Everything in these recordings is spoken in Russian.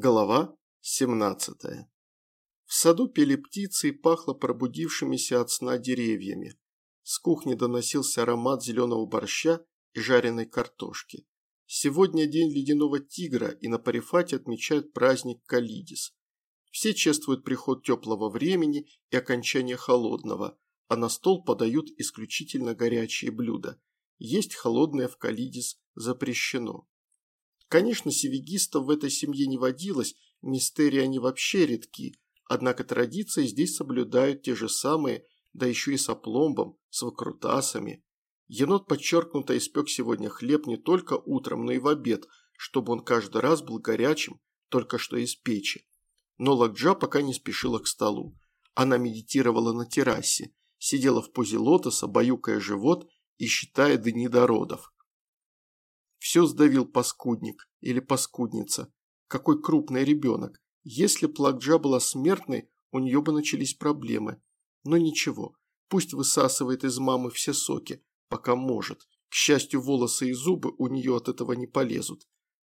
Голова 17. В саду пели птицы и пахло пробудившимися от сна деревьями. С кухни доносился аромат зеленого борща и жареной картошки. Сегодня день ледяного тигра, и на Парифате отмечают праздник Калидис. Все чествуют приход теплого времени и окончание холодного, а на стол подают исключительно горячие блюда. Есть холодное в Калидис запрещено. Конечно, севигистов в этой семье не водилось, мистерии они вообще редки, однако традиции здесь соблюдают те же самые, да еще и с опломбом, с выкрутасами. Енот подчеркнуто испек сегодня хлеб не только утром, но и в обед, чтобы он каждый раз был горячим, только что из печи. Но Лакджа пока не спешила к столу. Она медитировала на террасе, сидела в позе лотоса, баюкая живот и считая дни до родов. Все сдавил паскудник или паскудница. Какой крупный ребенок. Если б Лакджа была смертной, у нее бы начались проблемы. Но ничего, пусть высасывает из мамы все соки, пока может. К счастью, волосы и зубы у нее от этого не полезут.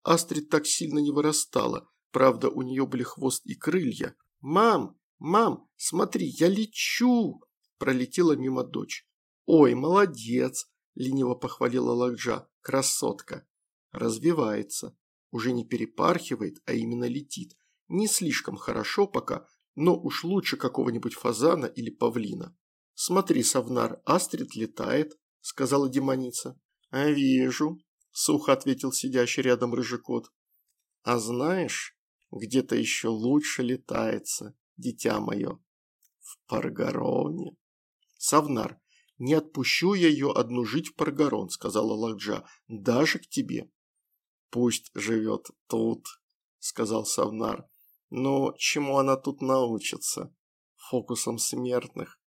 Астрид так сильно не вырастала, правда, у нее были хвост и крылья. «Мам, мам, смотри, я лечу!» Пролетела мимо дочь. «Ой, молодец!» – лениво похвалила Лакджа. Красотка. Развивается. Уже не перепархивает, а именно летит. Не слишком хорошо пока, но уж лучше какого-нибудь фазана или павлина. «Смотри, Савнар, Астрид летает», – сказала демоница. «А вижу», – сухо ответил сидящий рядом рыжий кот. «А знаешь, где-то еще лучше летается, дитя мое. В Паргароне». «Савнар, «Не отпущу я ее одну жить в Паргарон», – сказала Лакджа, – «даже к тебе». «Пусть живет тут», – сказал Савнар. «Но чему она тут научится? Фокусом смертных.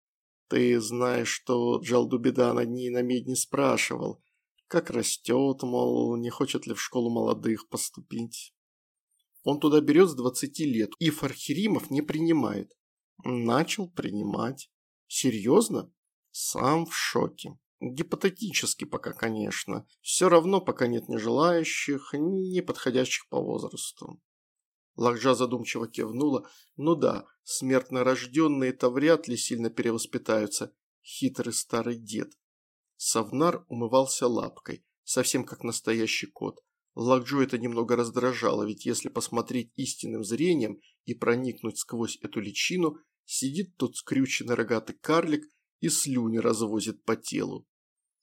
Ты знаешь, что Джалдубеда над ней на медне спрашивал, как растет, мол, не хочет ли в школу молодых поступить. Он туда берет с двадцати лет, и Фархиримов не принимает. Начал принимать. Серьезно? Сам в шоке. Гипотетически пока, конечно. Все равно пока нет ни желающих, ни подходящих по возрасту. Лакжа задумчиво кивнула. Ну да, смертно рожденные-то вряд ли сильно перевоспитаются. Хитрый старый дед. Савнар умывался лапкой, совсем как настоящий кот. Лакджу это немного раздражало, ведь если посмотреть истинным зрением и проникнуть сквозь эту личину, сидит тот скрюченный рогатый карлик и слюни развозит по телу.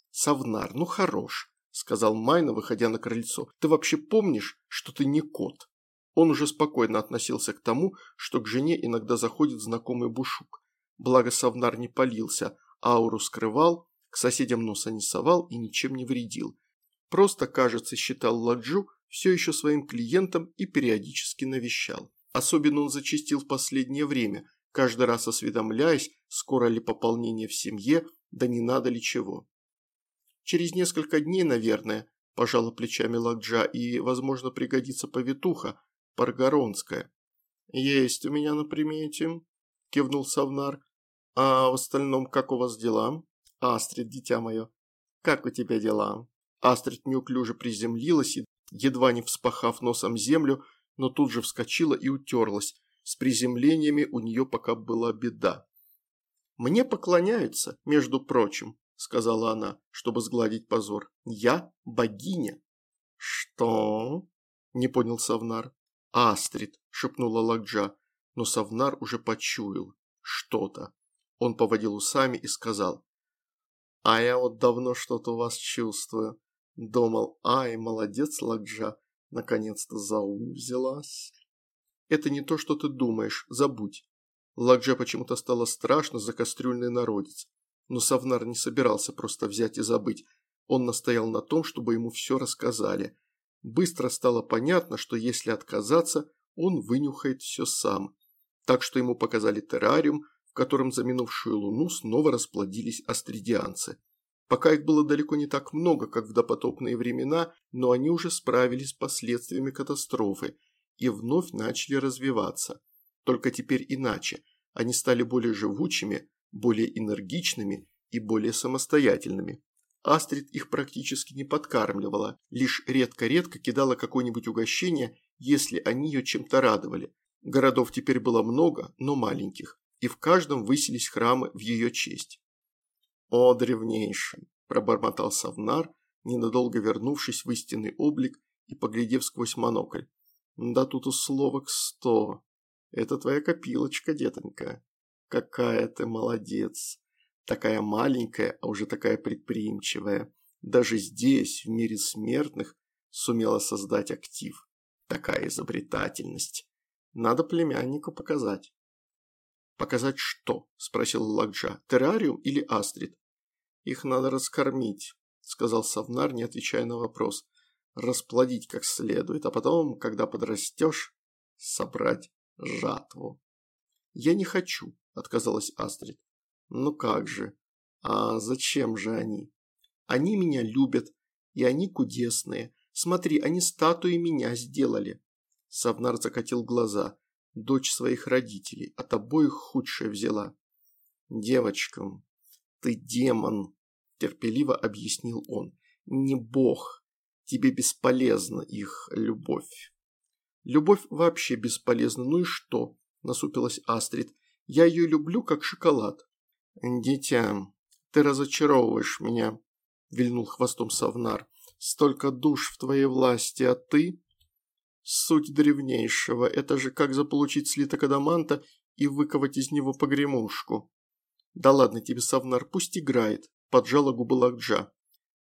«Савнар, ну хорош», – сказал Майна, выходя на крыльцо. «Ты вообще помнишь, что ты не кот?» Он уже спокойно относился к тому, что к жене иногда заходит знакомый бушук. Благо Савнар не палился, ауру скрывал, к соседям носа не совал и ничем не вредил. Просто, кажется, считал Ладжу все еще своим клиентом и периодически навещал. Особенно он зачастил в последнее время, каждый раз осведомляясь, скоро ли пополнение в семье, да не надо ли чего. Через несколько дней, наверное, пожала плечами Лакджа, и, возможно, пригодится повитуха, паргоронская. Есть у меня на примете, кивнул Савнар. А в остальном как у вас дела? Астрид, дитя мое, как у тебя дела? Астрид неуклюже приземлилась и, едва не вспахав носом землю, но тут же вскочила и утерлась, с приземлениями у нее пока была беда. «Мне поклоняются, между прочим», – сказала она, чтобы сгладить позор. «Я богиня». «Что?» – не понял Савнар. «Астрид», – шепнула Лакджа, но Савнар уже почуял что-то. Он поводил усами и сказал. «А я вот давно что-то у вас чувствую. Думал, ай, молодец, Лакджа, наконец-то за взялась». Это не то, что ты думаешь, забудь. Ладже почему-то стало страшно за кастрюльный народец. Но Савнар не собирался просто взять и забыть. Он настоял на том, чтобы ему все рассказали. Быстро стало понятно, что если отказаться, он вынюхает все сам. Так что ему показали террариум, в котором за минувшую луну снова расплодились астридианцы. Пока их было далеко не так много, как в допотопные времена, но они уже справились с последствиями катастрофы – и вновь начали развиваться. Только теперь иначе. Они стали более живучими, более энергичными и более самостоятельными. Астрид их практически не подкармливала, лишь редко-редко кидала какое-нибудь угощение если они ее чем-то радовали. Городов теперь было много, но маленьких, и в каждом высились храмы в ее честь. «О, древнейший!» – пробормотал Савнар, ненадолго вернувшись в истинный облик и поглядев сквозь монокль. «Да тут условок сто. Это твоя копилочка, детонька. Какая ты молодец. Такая маленькая, а уже такая предприимчивая. Даже здесь, в мире смертных, сумела создать актив. Такая изобретательность. Надо племяннику показать». «Показать что?» – спросил Ладжа. «Террариум или Астрид?» «Их надо раскормить», – сказал Савнар, не отвечая на вопрос. «Расплодить как следует, а потом, когда подрастешь, собрать жатву». «Я не хочу», – отказалась Астрид. «Ну как же? А зачем же они?» «Они меня любят, и они кудесные. Смотри, они статуи меня сделали». Савнар закатил глаза дочь своих родителей, от обоих худшее взяла. «Девочкам, ты демон», – терпеливо объяснил он, – «не бог, тебе бесполезна их любовь». «Любовь вообще бесполезна, ну и что?» – насупилась Астрид. «Я ее люблю, как шоколад». «Дитя, ты разочаровываешь меня», – вильнул хвостом Савнар. «Столько душ в твоей власти, а ты...» Суть древнейшего – это же как заполучить слиток адаманта и выковать из него погремушку. Да ладно тебе, Савнар, пусть играет, поджала губы Лакджа.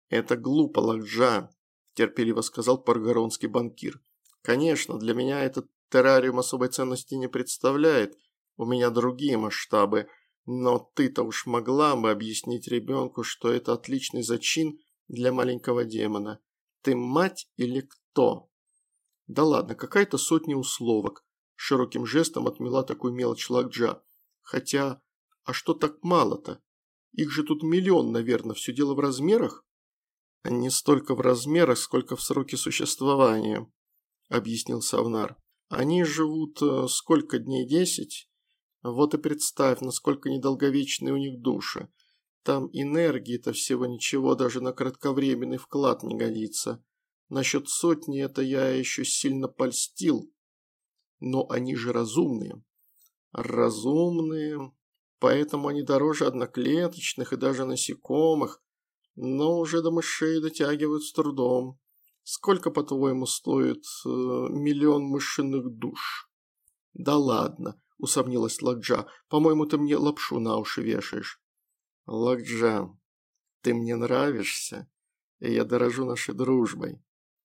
Это глупо, Лакджа, терпеливо сказал паргоронский банкир. Конечно, для меня этот террариум особой ценности не представляет, у меня другие масштабы, но ты-то уж могла бы объяснить ребенку, что это отличный зачин для маленького демона. Ты мать или кто? Да ладно, какая-то сотня условок. Широким жестом отмела такой мелочь Лакджа. Хотя, а что так мало-то? Их же тут миллион, наверное, все дело в размерах? Не столько в размерах, сколько в сроке существования, объяснил Савнар. Они живут э, сколько дней, десять? Вот и представь, насколько недолговечные у них души. Там энергии-то всего ничего, даже на кратковременный вклад не годится. Насчет сотни это я еще сильно польстил. Но они же разумные. Разумные. Поэтому они дороже одноклеточных и даже насекомых. Но уже до мышей дотягивают с трудом. Сколько, по-твоему, стоит э, миллион мышиных душ? Да ладно, усомнилась Ладжа. По-моему, ты мне лапшу на уши вешаешь. Ладжа, ты мне нравишься, и я дорожу нашей дружбой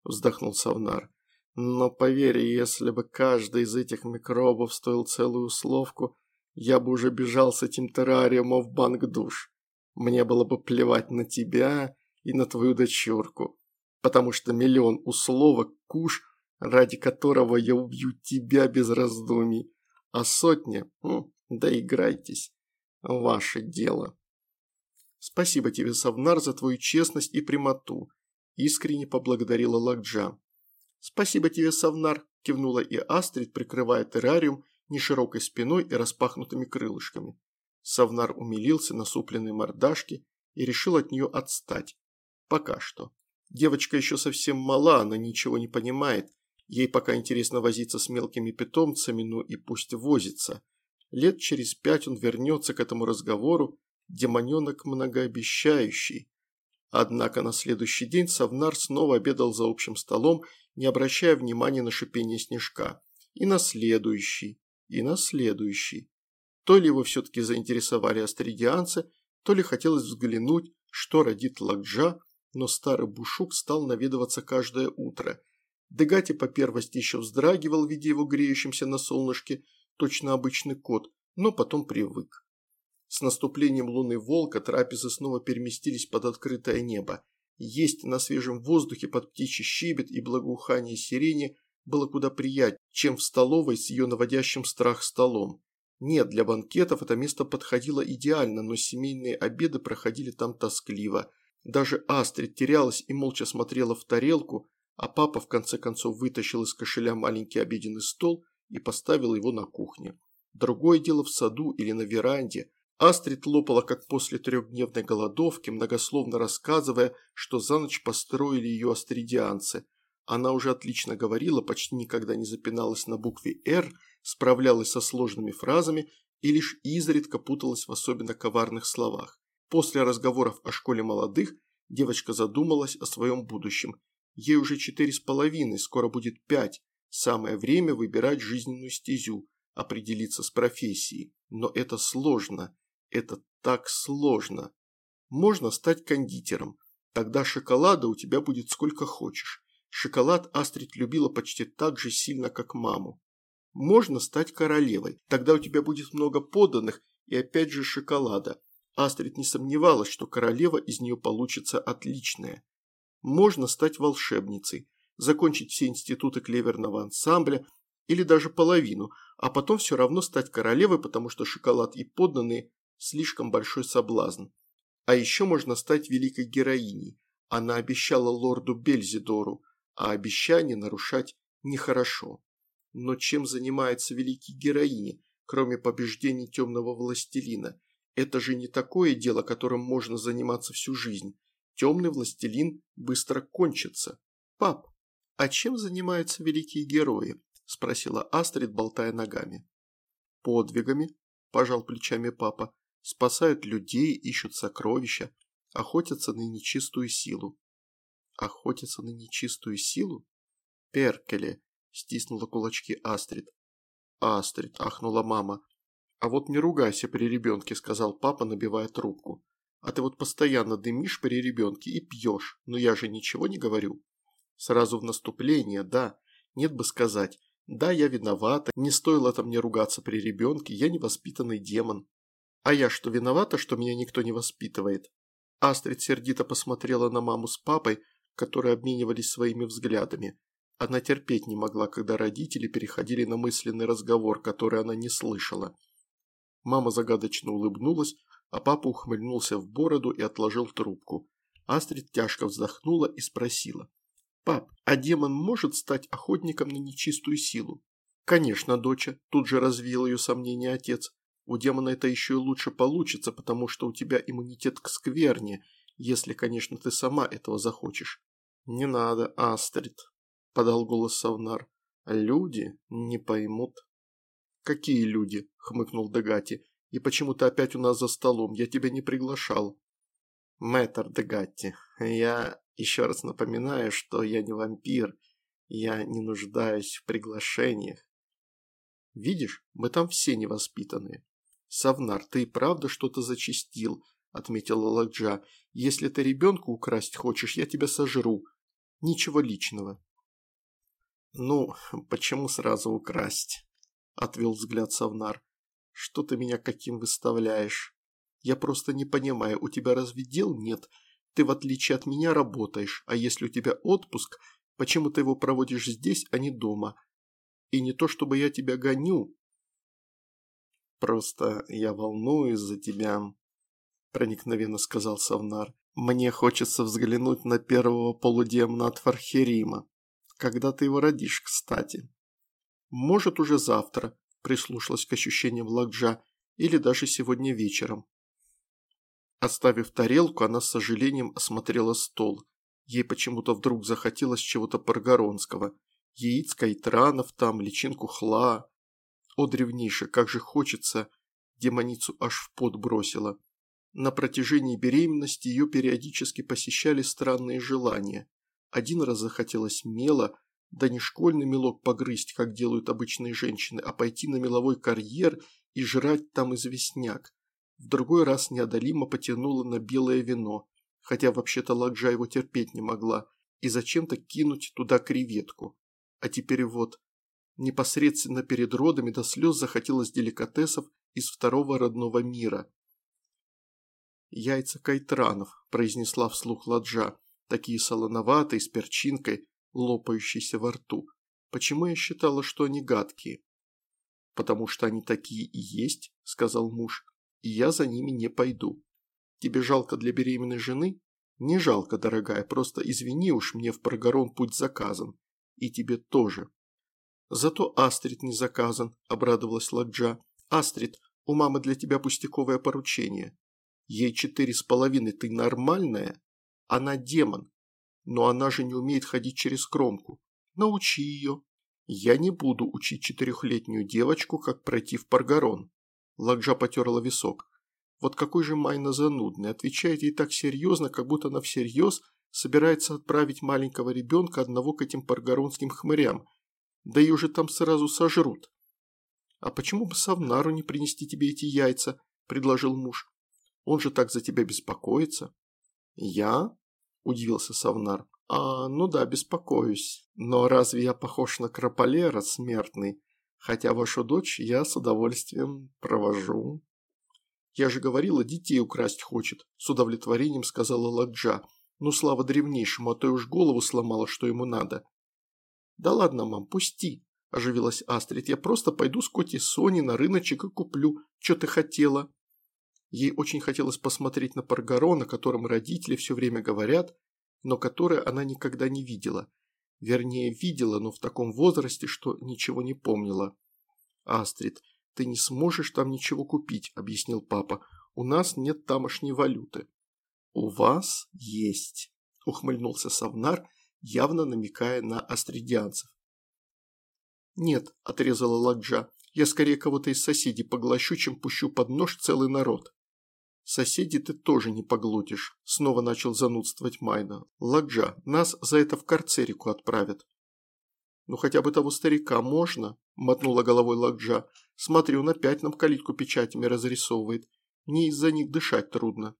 вздохнул Савнар. Но поверь, если бы каждый из этих микробов стоил целую условку, я бы уже бежал с этим террариумом в банк душ. Мне было бы плевать на тебя и на твою дочурку, потому что миллион условок – куш, ради которого я убью тебя без раздумий, а сотня ну, – доиграйтесь, ваше дело. Спасибо тебе, Савнар, за твою честность и прямоту искренне поблагодарила Лакджа. «Спасибо тебе, Савнар», – кивнула и Астрид, прикрывая террариум неширокой спиной и распахнутыми крылышками. Савнар умилился насупленной мордашке и решил от нее отстать. Пока что. Девочка еще совсем мала, она ничего не понимает. Ей пока интересно возиться с мелкими питомцами, ну и пусть возится. Лет через пять он вернется к этому разговору, демоненок многообещающий. Однако на следующий день Савнар снова обедал за общим столом, не обращая внимания на шипение снежка. И на следующий, и на следующий. То ли его все-таки заинтересовали астридианцы, то ли хотелось взглянуть, что родит Лакджа, но старый бушук стал наведываться каждое утро. Дегати по первости еще вздрагивал, видя его греющимся на солнышке, точно обычный кот, но потом привык. С наступлением луны волка трапезы снова переместились под открытое небо. Есть на свежем воздухе под птичий щебет и благоухание сирени было куда приятнее, чем в столовой с ее наводящим страх столом. Нет, для банкетов это место подходило идеально, но семейные обеды проходили там тоскливо. Даже Астрид терялась и молча смотрела в тарелку, а папа в конце концов вытащил из кошеля маленький обеденный стол и поставил его на кухне. Другое дело в саду или на веранде, Астрид лопала, как после трехдневной голодовки, многословно рассказывая, что за ночь построили ее астридианцы. Она уже отлично говорила, почти никогда не запиналась на букве «Р», справлялась со сложными фразами и лишь изредка путалась в особенно коварных словах. После разговоров о школе молодых девочка задумалась о своем будущем. Ей уже четыре с половиной, скоро будет пять. Самое время выбирать жизненную стезю, определиться с профессией. Но это сложно. Это так сложно. Можно стать кондитером. Тогда шоколада у тебя будет сколько хочешь. Шоколад Астрид любила почти так же сильно, как маму. Можно стать королевой, тогда у тебя будет много подданных и опять же шоколада. Астрид не сомневалась, что королева из нее получится отличная. Можно стать волшебницей, закончить все институты клеверного ансамбля или даже половину, а потом все равно стать королевой, потому что шоколад и подданные – слишком большой соблазн. А еще можно стать великой героиней. Она обещала лорду Бельзидору, а обещание нарушать нехорошо. Но чем занимается великий героини, кроме побеждений темного властелина? Это же не такое дело, которым можно заниматься всю жизнь. Темный властелин быстро кончится. Пап, а чем занимаются великие герои? Спросила Астрид, болтая ногами. Подвигами, пожал плечами папа. Спасают людей, ищут сокровища, охотятся на нечистую силу. Охотятся на нечистую силу? Перкеле, стиснула кулачки Астрид. Астрид, ахнула мама. А вот не ругайся при ребенке, сказал папа, набивая трубку. А ты вот постоянно дымишь при ребенке и пьешь, но я же ничего не говорю. Сразу в наступление, да, нет бы сказать. Да, я виновата, не стоило там мне ругаться при ребенке, я невоспитанный демон. А я что, виновата, что меня никто не воспитывает? Астрид сердито посмотрела на маму с папой, которые обменивались своими взглядами. Она терпеть не могла, когда родители переходили на мысленный разговор, который она не слышала. Мама загадочно улыбнулась, а папа ухмыльнулся в бороду и отложил трубку. Астрид тяжко вздохнула и спросила. «Пап, а демон может стать охотником на нечистую силу?» «Конечно, доча», – тут же развеял ее сомнение отец. «У демона это еще и лучше получится, потому что у тебя иммунитет к скверне, если, конечно, ты сама этого захочешь. «Не надо, Астрид», – подал голос Савнар. «Люди не поймут». «Какие люди?» – хмыкнул Дегати. «И почему ты опять у нас за столом? Я тебя не приглашал». «Мэтр Дегатти, я еще раз напоминаю, что я не вампир. Я не нуждаюсь в приглашениях». «Видишь, мы там все невоспитанные». «Савнар, ты и правда что-то зачистил», – отметила Ладжа. «Если ты ребенка украсть хочешь, я тебя сожру. Ничего личного». «Ну, почему сразу украсть?» – отвел взгляд Савнар. «Что ты меня каким выставляешь? Я просто не понимаю, у тебя разве дел нет? Ты, в отличие от меня, работаешь, а если у тебя отпуск, почему ты его проводишь здесь, а не дома? И не то, чтобы я тебя гоню. Просто я волнуюсь за тебя», – проникновенно сказал Савнар. Мне хочется взглянуть на первого полудемна от Фархерима. Когда ты его родишь, кстати? Может, уже завтра, прислушалась к ощущениям Ладжа, или даже сегодня вечером. Оставив тарелку, она с сожалением осмотрела стол. Ей почему-то вдруг захотелось чего-то паргоронского. Яиц кайтранов там, личинку хла. О, древнейше, как же хочется! Демоницу аж в пот бросила. На протяжении беременности ее периодически посещали странные желания. Один раз захотелось мела, да не школьный мелок погрызть, как делают обычные женщины, а пойти на меловой карьер и жрать там известняк. В другой раз неодолимо потянуло на белое вино, хотя вообще-то Ладжа его терпеть не могла, и зачем-то кинуть туда креветку. А теперь вот, непосредственно перед родами до слез захотелось деликатесов из второго родного мира. «Яйца кайтранов», – произнесла вслух Ладжа, такие солоноватые, с перчинкой, лопающейся во рту. «Почему я считала, что они гадкие?» «Потому что они такие и есть», – сказал муж, – «и я за ними не пойду. Тебе жалко для беременной жены?» «Не жалко, дорогая, просто извини уж, мне в Прогорон путь заказан. И тебе тоже». «Зато Астрид не заказан», – обрадовалась Ладжа. «Астрид, у мамы для тебя пустяковое поручение. Ей четыре с половиной, ты нормальная? Она демон. Но она же не умеет ходить через кромку. Научи ее. Я не буду учить четырехлетнюю девочку, как пройти в Паргарон. Ладжа потерла висок. Вот какой же Майна занудный, отвечает ей так серьезно, как будто она всерьез собирается отправить маленького ребенка одного к этим паргоронским хмырям. Да ее же там сразу сожрут. «А почему бы Савнару не принести тебе эти яйца?» – предложил муж. «Он же так за тебя беспокоится». «Я?» – удивился Савнар. «А, ну да, беспокоюсь. Но разве я похож на Крополера, смертный? Хотя вашу дочь я с удовольствием провожу». «Я же говорила, детей украсть хочет», – с удовлетворением сказала Ладжа. «Ну, слава древнейшему, а то уж голову сломала, что ему надо». «Да ладно, мам, пусти», – оживилась Астрид. «Я просто пойду с Коти Сони на рыночек и куплю, что ты хотела». Ей очень хотелось посмотреть на Паргарон, о котором родители все время говорят, но которое она никогда не видела. Вернее, видела, но в таком возрасте, что ничего не помнила. «Астрид, ты не сможешь там ничего купить», – объяснил папа. «У нас нет тамошней валюты». «У вас есть», – ухмыльнулся Савнар, явно намекая на астридианцев. «Нет», – отрезала Ладжа, – «я скорее кого-то из соседей поглощу, чем пущу под нож целый народ». «Соседи ты тоже не поглотишь», – снова начал занудствовать Майна. «Ладжа, нас за это в карцерику отправят». «Ну хотя бы того старика можно?» – мотнула головой Ладжа. «Смотри, он опять калитку печатями разрисовывает. Мне из-за них дышать трудно».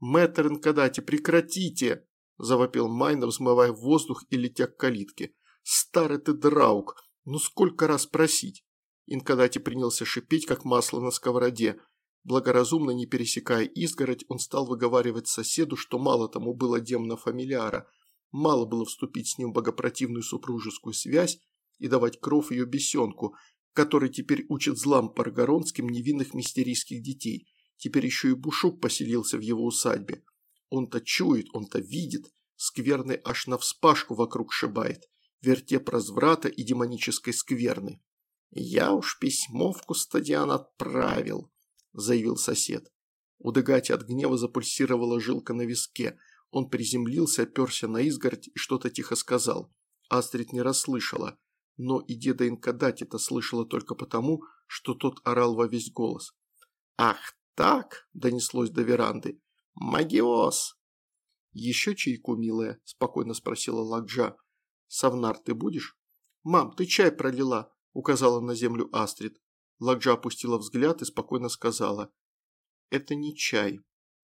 «Мэтр Инкадати, прекратите!» – завопил Майна, взмывая в воздух и летя к калитке. «Старый ты драук! Ну сколько раз просить?» Инкадати принялся шипеть, как масло на сковороде. Благоразумно не пересекая изгородь, он стал выговаривать соседу, что мало тому было демна фамилиара, мало было вступить с ним в богопротивную супружескую связь и давать кров ее бесенку, который теперь учит злам паргоронским невинных мистерийских детей. Теперь еще и Бушук поселился в его усадьбе. Он-то чует, он-то видит, скверный аж навспашку вокруг шибает, вертеп разврата и демонической скверны. «Я уж письмо в Кустадиан отправил», – заявил сосед. У Дегати от гнева запульсировала жилка на виске. Он приземлился, оперся на изгородь и что-то тихо сказал. Астрид не расслышала, но и деда Инкадати-то слышала только потому, что тот орал во весь голос. «Ах так!» – донеслось до веранды. «Магиоз!» «Еще чайку, милая?» – спокойно спросила Ладжа. «Савнар, ты будешь?» «Мам, ты чай пролила!» – указала на землю Астрид. Ладжа опустила взгляд и спокойно сказала. «Это не чай.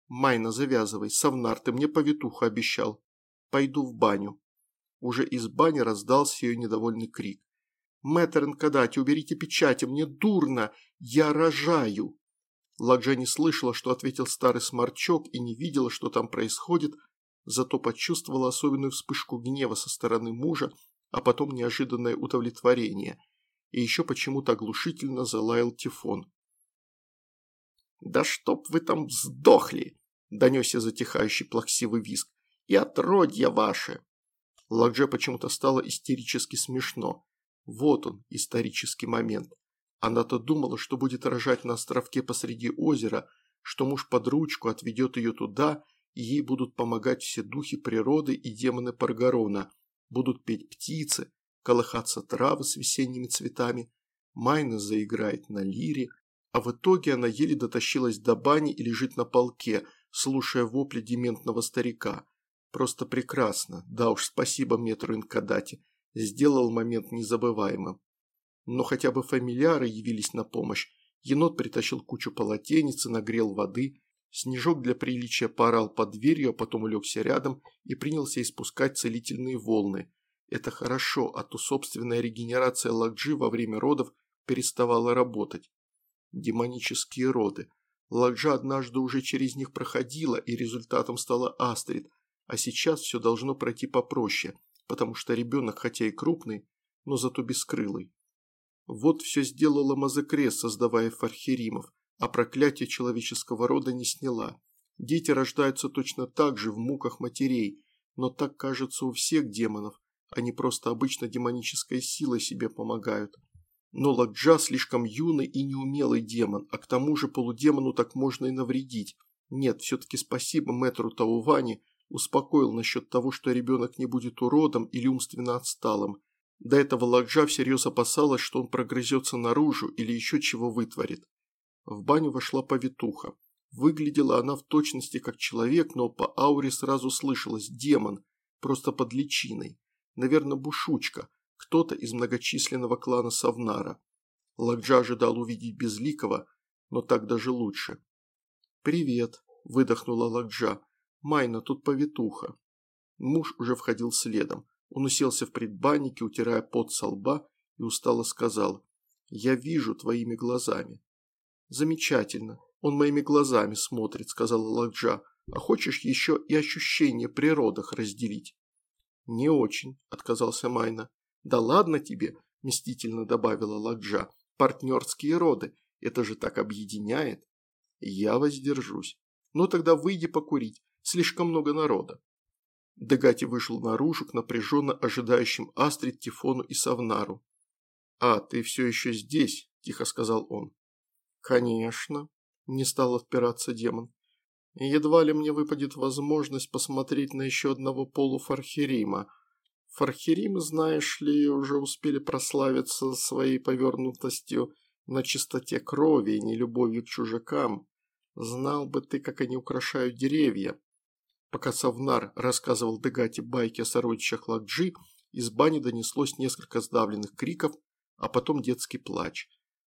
Майна, завязывай. Савнар, ты мне повитуху обещал. Пойду в баню». Уже из бани раздался ее недовольный крик. «Мэтр Нкадати, уберите печати, мне дурно! Я рожаю!» Ладжа не слышала, что ответил старый сморчок и не видела, что там происходит, зато почувствовала особенную вспышку гнева со стороны мужа, а потом неожиданное удовлетворение – и еще почему-то оглушительно залаял Тифон. «Да чтоб вы там сдохли!» – донесся затихающий плаксивый визг. «И отродья ваши!» Ладже почему-то стало истерически смешно. Вот он, исторический момент. Она-то думала, что будет рожать на островке посреди озера, что муж под ручку отведет ее туда, и ей будут помогать все духи природы и демоны Паргарона, будут петь птицы, колыхаться травы с весенними цветами, Майна заиграет на лире, а в итоге она еле дотащилась до бани и лежит на полке, слушая вопли дементного старика. Просто прекрасно, да уж спасибо метру Инкадати, сделал момент незабываемым. Но хотя бы фамильяры явились на помощь, енот притащил кучу полотенец и нагрел воды, Снежок для приличия порал под дверью, а потом улегся рядом и принялся испускать целительные волны – это хорошо, а то собственная регенерация Лакджи во время родов переставала работать. Демонические роды. Лакджа однажды уже через них проходила, и результатом стала Астрид, а сейчас все должно пройти попроще, потому что ребенок хотя и крупный, но зато бескрылый. Вот все сделала Мазекрес, создавая фархеримов, а проклятие человеческого рода не сняла. Дети рождаются точно так же в муках матерей, но так кажется у всех демонов, они просто обычно демонической силой себе помогают. Но Ладжа слишком юный и неумелый демон, а к тому же полудемону так можно и навредить. Нет, все-таки спасибо мэтру Таувани, успокоил насчет того, что ребенок не будет уродом или умственно отсталым. До этого Ладжа всерьез опасалась, что он прогрызется наружу или еще чего вытворит. В баню вошла повитуха. Выглядела она в точности как человек, но по ауре сразу слышалось «демон», просто под личиной. Наверное, бушучка, кто-то из многочисленного клана Савнара. Ладжа ожидал увидеть Безликого, но так даже лучше. «Привет», – выдохнула Ладжа. «Майна, тут повитуха». Муж уже входил следом. Он уселся в предбаннике, утирая пот со лба, и устало сказал «Я вижу твоими глазами». «Замечательно. Он моими глазами смотрит», – сказала Ладжа. «А хочешь еще и ощущения при родах разделить?» «Не очень», – отказался Майна. «Да ладно тебе», – мстительно добавила Ладжа. «Партнерские роды. Это же так объединяет». «Я воздержусь. Ну тогда выйди покурить. Слишком много народа». Дегати вышел наружу к напряженно ожидающим Астрид, Тифону и Савнару. «А, ты все еще здесь?» – тихо сказал он. «Конечно», – не стал отпираться демон. «Едва ли мне выпадет возможность посмотреть на еще одного полуфархерима. Фархеримы, знаешь ли, уже успели прославиться своей повернутостью на чистоте крови и нелюбовью к чужакам. Знал бы ты, как они украшают деревья, Пока Савнар рассказывал Дегате байки о сородичах Ладжи, из бани донеслось несколько сдавленных криков, а потом детский плач.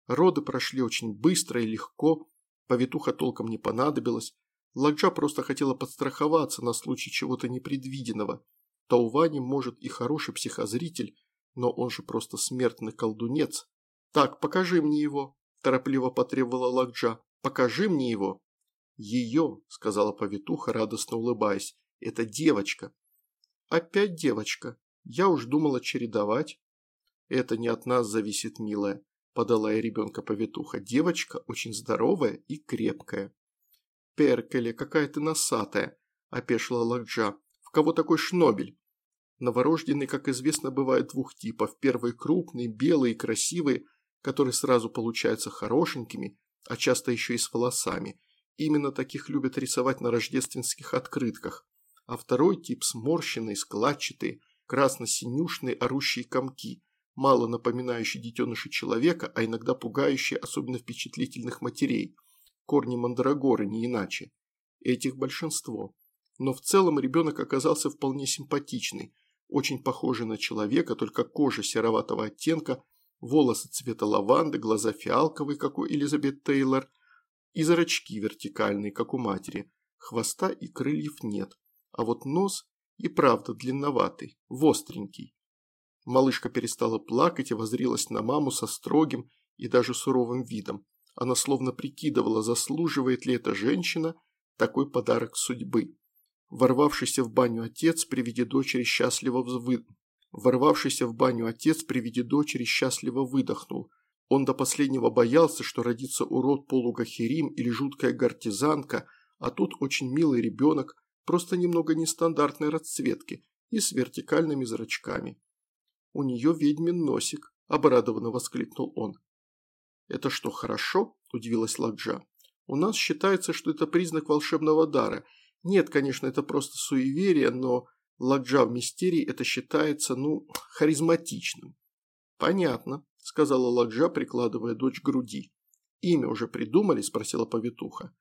Роды прошли очень быстро и легко, повитуха толком не понадобилась. Ладжа просто хотела подстраховаться на случай чего-то непредвиденного. Таувани может и хороший психозритель, но он же просто смертный колдунец. «Так, покажи мне его», – торопливо потребовала Ладжа. «Покажи мне его». «Ее», – сказала повитуха, радостно улыбаясь, – «это девочка». «Опять девочка. Я уж думала чередовать». «Это не от нас зависит, милая», – подала я ребенка повитуха. «Девочка очень здоровая и крепкая». «Перкеле, какая ты носатая», – опешила Лакджа. «В кого такой шнобель?» Новорожденные, как известно, бывают двух типов. Первые крупные, белые, красивые, которые сразу получаются хорошенькими, а часто еще и с волосами. Именно таких любят рисовать на рождественских открытках. А второй тип – сморщенные, складчатые, красно-синюшные орущие комки, мало напоминающие детенышей человека, а иногда пугающие особенно впечатлительных матерей. Корни мандрагоры не иначе. Этих большинство. Но в целом ребенок оказался вполне симпатичный, очень похожий на человека, только кожа сероватого оттенка, волосы цвета лаванды, глаза фиалковые, как у Элизабет Тейлор, и зрачки вертикальные, как у матери. Хвоста и крыльев нет. А вот нос и правда длинноватый, востренький. Малышка перестала плакать и возрилась на маму со строгим и даже суровым видом. Она словно прикидывала, заслуживает ли эта женщина такой подарок судьбы. Ворвавшийся в баню отец при виде дочери счастливо взвы... Ворвавшийся в баню отец при виде дочери счастливо выдохнул. Он до последнего боялся, что родится урод полугахерим или жуткая гортизанка, а тут очень милый ребенок, просто немного нестандартной расцветки и с вертикальными зрачками. «У нее ведьмин носик», – обрадованно воскликнул он. «Это что, хорошо?» – удивилась Ладжа. «У нас считается, что это признак волшебного дара. Нет, конечно, это просто суеверие, но Ладжа в мистерии это считается, ну, харизматичным». «Понятно», сказала Ладжа, прикладывая дочь к груди. «Имя уже придумали?» – спросила повитуха.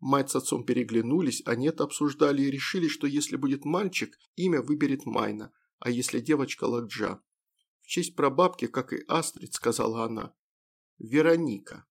Мать с отцом переглянулись, а нет обсуждали и решили, что если будет мальчик, имя выберет Майна, а если девочка – Ладжа. В честь прабабки, как и Астрид, сказала она. Вероника.